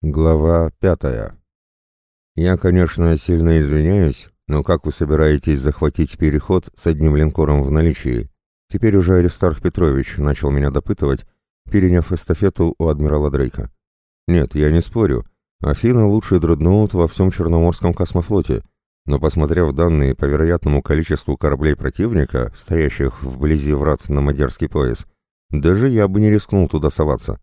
Глава пятая. Я, конечно, сильно извиняюсь, но как вы собираетесь захватить переход с одним линкором в наличии? Теперь уже Аристарх Петрович начал меня допытывать, переняв эстафету у адмирала Дрейка. Нет, я не спорю. Афина лучший дредноут во всем Черноморском космофлоте, но посмотрев данные по вероятному количеству кораблей противника, стоящих вблизи врат на Мадерский пояс, даже я бы не рискнул туда соваться.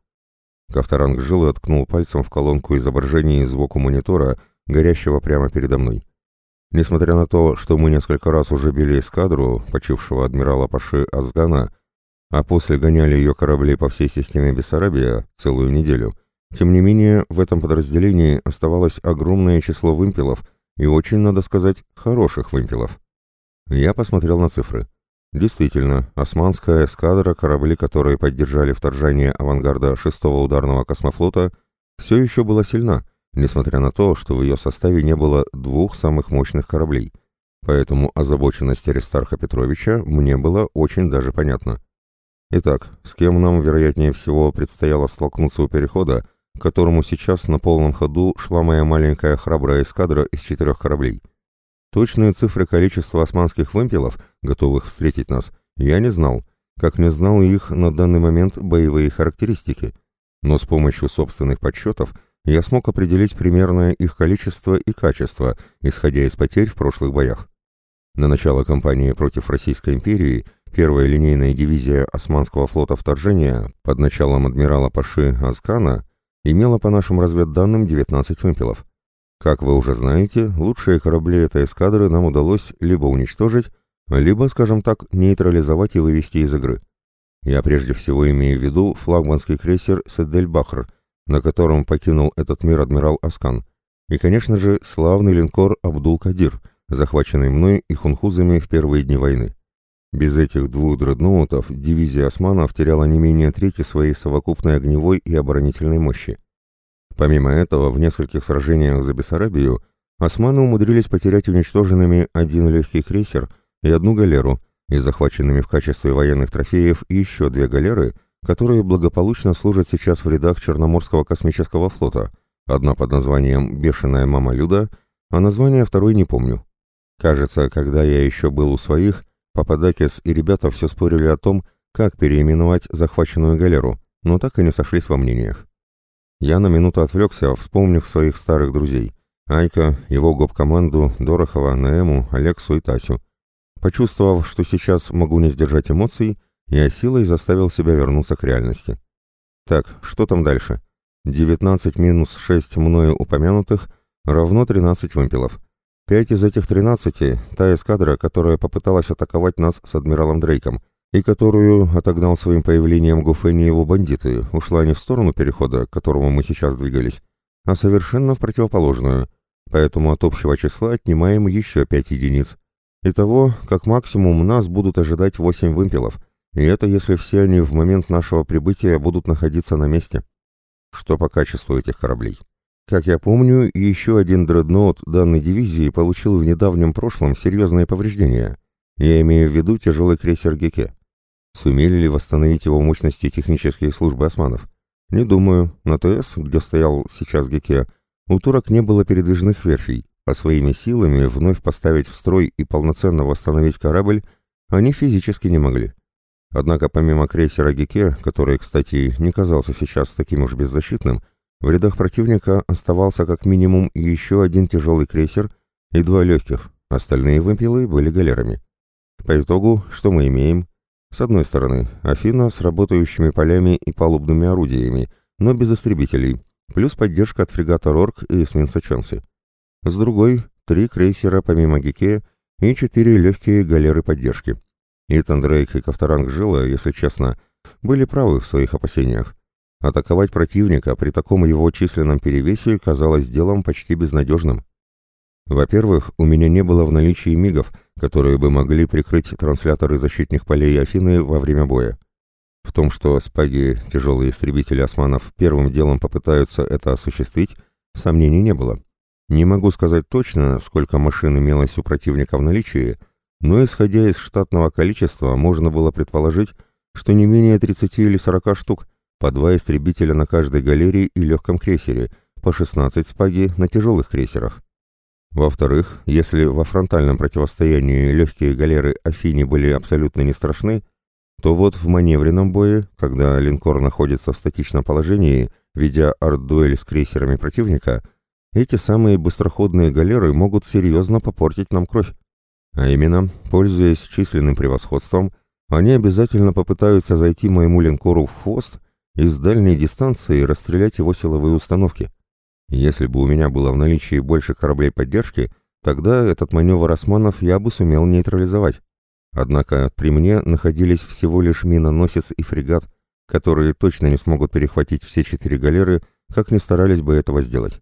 Ковторанг жил и откнул пальцем в колонку изображений сбоку монитора, горящего прямо передо мной. Несмотря на то, что мы несколько раз уже били эскадру почившего адмирала Паши Азгана, а после гоняли ее корабли по всей системе Бессарабия целую неделю, тем не менее в этом подразделении оставалось огромное число вымпелов и очень, надо сказать, хороших вымпелов. Я посмотрел на цифры. Действительно, османская эскадра, корабли, которые поддержали вторжение авангарда 6-го ударного космофлота, все еще была сильна, несмотря на то, что в ее составе не было двух самых мощных кораблей. Поэтому озабоченность Аристарха Петровича мне была очень даже понятна. Итак, с кем нам, вероятнее всего, предстояло столкнуться у перехода, к которому сейчас на полном ходу шла моя маленькая храбрая эскадра из четырех кораблей – Точные цифры количества османских вымпелов, готовых встретить нас, я не знал, как не знал их на данный момент боевые характеристики. Но с помощью собственных подсчетов я смог определить примерное их количество и качество, исходя из потерь в прошлых боях. На начало кампании против Российской империи первая линейная дивизия Османского флота вторжения под началом адмирала Паши Азкана имела по нашим разведданным 19 вымпелов. Как вы уже знаете, лучшие корабли этой эскадры нам удалось либо уничтожить, либо, скажем так, нейтрализовать и вывести из игры. Я прежде всего имею в виду флагманский крейсер «Седель-Бахр», на котором покинул этот мир адмирал Аскан, и, конечно же, славный линкор «Абдул-Кадир», захваченный мной и хунхузами в первые дни войны. Без этих двух дредноутов дивизия османов теряла не менее трети своей совокупной огневой и оборонительной мощи. Помимо этого, в нескольких сражениях за Бессарабию османы умудрились потерять уничтоженными один легкий крейсер и одну галеру, и захваченными в качестве военных трофеев еще две галеры, которые благополучно служат сейчас в рядах Черноморского космического флота, одна под названием «Бешеная мама Люда», а название второй не помню. Кажется, когда я еще был у своих, Пападакис и ребята все спорили о том, как переименовать захваченную галеру, но так и не сошлись во мнениях. Я на минуту отвлекся, вспомнив своих старых друзей. Айка, его гоп-команду, Дорохова, Наэму, Алексу и Тасю. Почувствовав, что сейчас могу не сдержать эмоций, я силой заставил себя вернуться к реальности. Так, что там дальше? 19 минус 6 мною упомянутых равно 13 вымпелов. Пять из этих 13 — та эскадра, которая попыталась атаковать нас с адмиралом Дрейком — и которую отогнал своим появлением Гуфени его бандиты, ушла не в сторону перехода, к которому мы сейчас двигались, а совершенно в противоположную, поэтому от общего числа отнимаем еще пять единиц. Итого, как максимум, нас будут ожидать восемь вымпелов, и это если все они в момент нашего прибытия будут находиться на месте. Что по качеству этих кораблей? Как я помню, еще один дредноут данной дивизии получил в недавнем прошлом серьезные повреждения. Я имею в виду тяжелый крейсер Геке. Сумели ли восстановить его мощности технические службы османов? Не думаю. На ТС, где стоял сейчас Геке, у турок не было передвижных верфей, а своими силами вновь поставить в строй и полноценно восстановить корабль они физически не могли. Однако помимо крейсера Геке, который, кстати, не казался сейчас таким уж беззащитным, в рядах противника оставался как минимум еще один тяжелый крейсер и два легких, остальные вымпелы были галерами. По итогу, что мы имеем? С одной стороны, Афина с работающими полями и палубными орудиями, но без истребителей, плюс поддержка от фрегата «Рорк» и эсминца «Чонси». С другой, три крейсера помимо Гике и четыре легкие галеры поддержки. Итан Дрейк и Ковторанг Жила, если честно, были правы в своих опасениях. Атаковать противника при таком его численном перевесе казалось делом почти безнадежным. Во-первых, у меня не было в наличии мигов, которые бы могли прикрыть трансляторы защитных полей Афины во время боя. В том, что спаги, тяжелые истребители османов, первым делом попытаются это осуществить, сомнений не было. Не могу сказать точно, сколько машин имелось у противника в наличии, но исходя из штатного количества, можно было предположить, что не менее 30 или 40 штук, по два истребителя на каждой галерее и легком крейсере – по 16 спаги на тяжелых крейсерах. Во-вторых, если во фронтальном противостоянии легкие галеры Афини были абсолютно не страшны, то вот в маневренном бое, когда линкор находится в статичном положении, ведя арт-дуэль с крейсерами противника, эти самые быстроходные галеры могут серьезно попортить нам кровь. А именно, пользуясь численным превосходством, они обязательно попытаются зайти моему линкору в хвост и с дальней дистанции расстрелять его силовые установки. Если бы у меня было в наличии больше кораблей поддержки, тогда этот маневр османов я бы сумел нейтрализовать. Однако при мне находились всего лишь миноносец и фрегат, которые точно не смогут перехватить все четыре галеры, как ни старались бы этого сделать.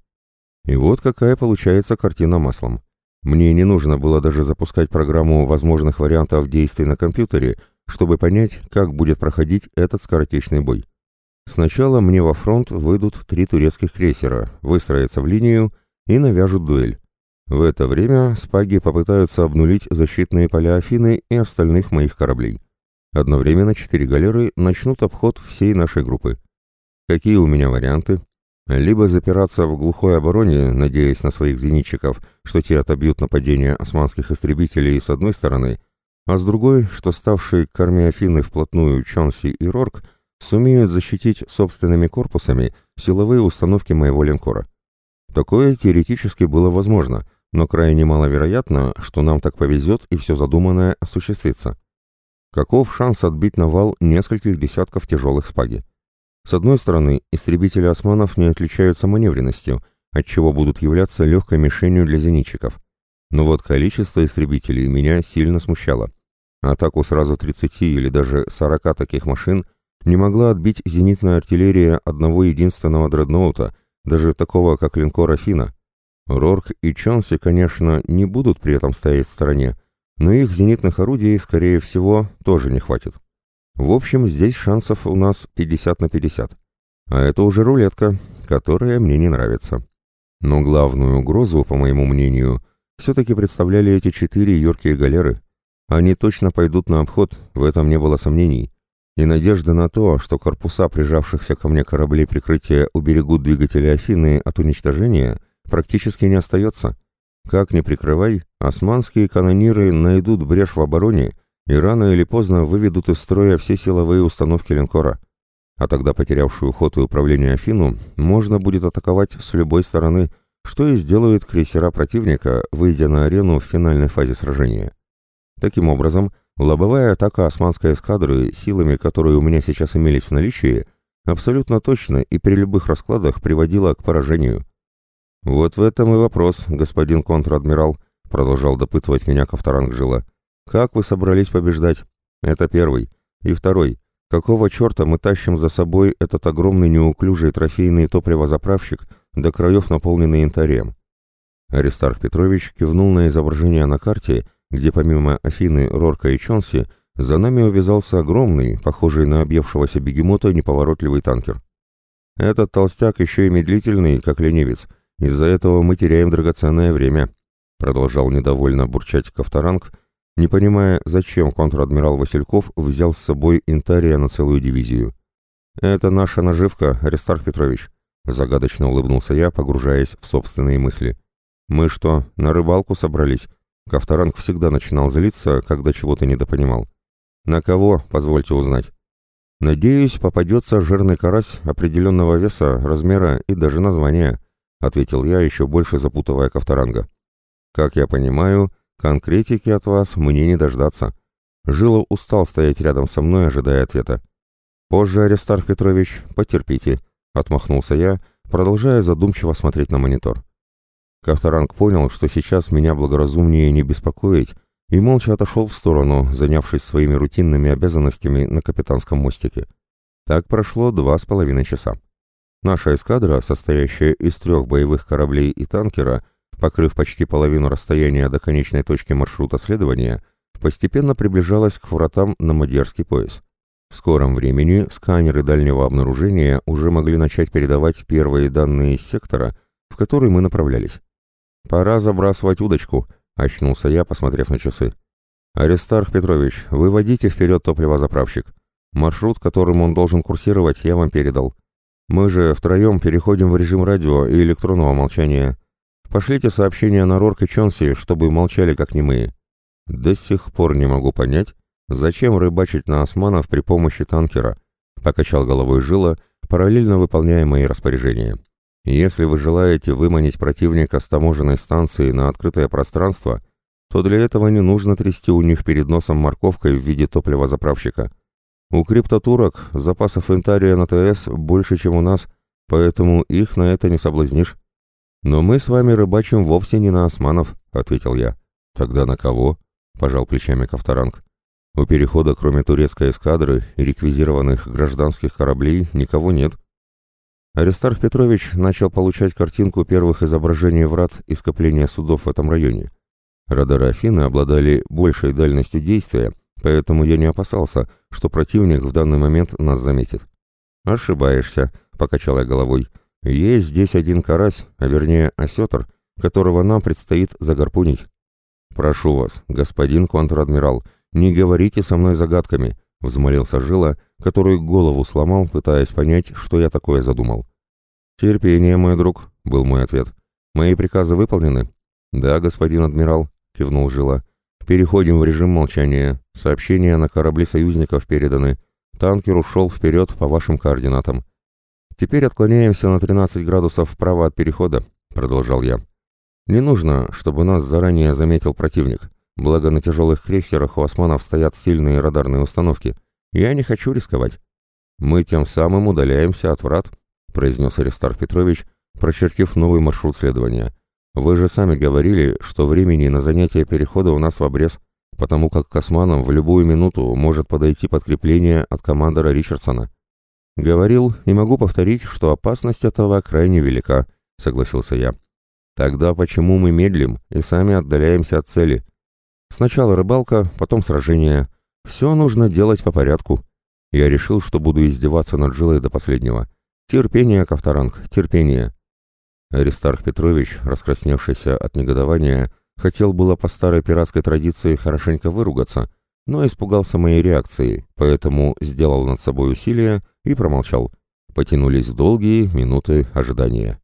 И вот какая получается картина маслом. Мне не нужно было даже запускать программу возможных вариантов действий на компьютере, чтобы понять, как будет проходить этот скоротечный бой. Сначала мне во фронт выйдут три турецких крейсера, выстроятся в линию и навяжут дуэль. В это время спаги попытаются обнулить защитные поля Афины и остальных моих кораблей. Одновременно четыре галеры начнут обход всей нашей группы. Какие у меня варианты? Либо запираться в глухой обороне, надеясь на своих зенитчиков, что те отобьют нападение османских истребителей с одной стороны, а с другой, что ставшие к армии Афины вплотную Чонси и Рорк сумеют защитить собственными корпусами силовые установки моего линкора. Такое теоретически было возможно, но крайне маловероятно, что нам так повезет и все задуманное осуществится. Каков шанс отбить навал нескольких десятков тяжелых спаги? С одной стороны, истребители османов не отличаются маневренностью, отчего будут являться легкой мишенью для зенитчиков. Но вот количество истребителей меня сильно смущало. Атаку сразу 30 или даже 40 таких машин не могла отбить зенитная артиллерия одного единственного дредноута, даже такого, как линкор «Афина». Рорк и Чонси, конечно, не будут при этом стоять в стороне, но их зенитных орудий, скорее всего, тоже не хватит. В общем, здесь шансов у нас 50 на 50. А это уже рулетка, которая мне не нравится. Но главную угрозу, по моему мнению, все-таки представляли эти четыре юркие галеры. Они точно пойдут на обход, в этом не было сомнений и надежды на то, что корпуса прижавшихся ко мне кораблей прикрытия уберегут двигатели Афины от уничтожения, практически не остается. Как ни прикрывай, османские канониры найдут брешь в обороне и рано или поздно выведут из строя все силовые установки линкора. А тогда потерявшую ход и управление Афину можно будет атаковать с любой стороны, что и сделают крейсера противника, выйдя на арену в финальной фазе сражения. Таким образом, Лобовая атака османской эскадры, силами которые у меня сейчас имелись в наличии, абсолютно точно и при любых раскладах приводила к поражению. «Вот в этом и вопрос, господин контр-адмирал», — продолжал допытывать меня Ковторанг Жила. «Как вы собрались побеждать? Это первый. И второй. Какого черта мы тащим за собой этот огромный неуклюжий трофейный топливозаправщик, до краев наполненный янтарем?» Аристарх Петрович кивнул на изображение на карте где помимо Афины, Рорка и Чонси за нами увязался огромный, похожий на объевшегося бегемота, неповоротливый танкер. Этот толстяк еще и медлительный, как ленивец. Из-за этого мы теряем драгоценное время, продолжал недовольно бурчать Ковторанг, не понимая, зачем контр-адмирал Васильков взял с собой Интария на целую дивизию. «Это наша наживка, Аристарх Петрович», — загадочно улыбнулся я, погружаясь в собственные мысли. «Мы что, на рыбалку собрались?» Ковторанг всегда начинал злиться, когда чего-то недопонимал. «На кого, позвольте узнать?» «Надеюсь, попадется жирный карась определенного веса, размера и даже названия», ответил я, еще больше запутывая Ковторанга. «Как я понимаю, конкретики от вас мне не дождаться». Жилов устал стоять рядом со мной, ожидая ответа. «Позже, Аристарх Петрович, потерпите», — отмахнулся я, продолжая задумчиво смотреть на монитор. Кавторанг понял, что сейчас меня благоразумнее не беспокоить, и молча отошел в сторону, занявшись своими рутинными обязанностями на капитанском мостике. Так прошло два с половиной часа. Наша эскадра, состоящая из трех боевых кораблей и танкера, покрыв почти половину расстояния до конечной точки маршрута следования, постепенно приближалась к вратам на Мадьярский пояс. В скором времени сканеры дальнего обнаружения уже могли начать передавать первые данные из сектора, в который мы направлялись. «Пора забрасывать удочку», — очнулся я, посмотрев на часы. «Аристарх Петрович, выводите вперед топливозаправщик. Маршрут, которым он должен курсировать, я вам передал. Мы же втроем переходим в режим радио и электронного молчания. Пошлите сообщение на Рорк и Чонси, чтобы молчали как немые. До сих пор не могу понять, зачем рыбачить на османов при помощи танкера, покачал головой Жила, параллельно выполняя мои распоряжения. Если вы желаете выманить противника с таможенной станции на открытое пространство, то для этого не нужно трясти у них перед носом морковкой в виде топлива-заправщика. У криптотурок запасов интария на ТС больше, чем у нас, поэтому их на это не соблазнишь. Но мы с вами рыбачим вовсе не на османов, ответил я. Тогда на кого? пожал плечами Ковторанг. У перехода, кроме турецкой эскадры и реквизированных гражданских кораблей, никого нет. Аристарх Петрович начал получать картинку первых изображений врат и скопления судов в этом районе. Радары Афины обладали большей дальностью действия, поэтому я не опасался, что противник в данный момент нас заметит. «Ошибаешься», — покачал я головой. «Есть здесь один карась, а вернее осетр, которого нам предстоит загарпунить». «Прошу вас, господин контр-адмирал, не говорите со мной загадками», — взмолился Жила, — который голову сломал, пытаясь понять, что я такое задумал. «Терпение, мой друг», — был мой ответ. «Мои приказы выполнены?» «Да, господин адмирал», — кивнул Жила. «Переходим в режим молчания. Сообщения на корабли союзников переданы. Танкер ушел вперед по вашим координатам. Теперь отклоняемся на 13 градусов вправо от перехода», — продолжал я. «Не нужно, чтобы нас заранее заметил противник. Благо на тяжелых крейсерах у османов стоят сильные радарные установки. Я не хочу рисковать. Мы тем самым удаляемся от врат, произнес Аристарх Петрович, прочертив новый маршрут следования. Вы же сами говорили, что времени на занятие перехода у нас в обрез, потому как к османам в любую минуту может подойти подкрепление от командора Ричардсона. Говорил и могу повторить, что опасность этого крайне велика, согласился я. Тогда почему мы медлим и сами отдаляемся от цели? Сначала рыбалка, потом сражение, все нужно делать по порядку. Я решил, что буду издеваться над Жилой до последнего. Терпение, Ковторанг, терпение. Аристарх Петрович, раскрасневшийся от негодования, хотел было по старой пиратской традиции хорошенько выругаться, но испугался моей реакции, поэтому сделал над собой усилие и промолчал. Потянулись долгие минуты ожидания.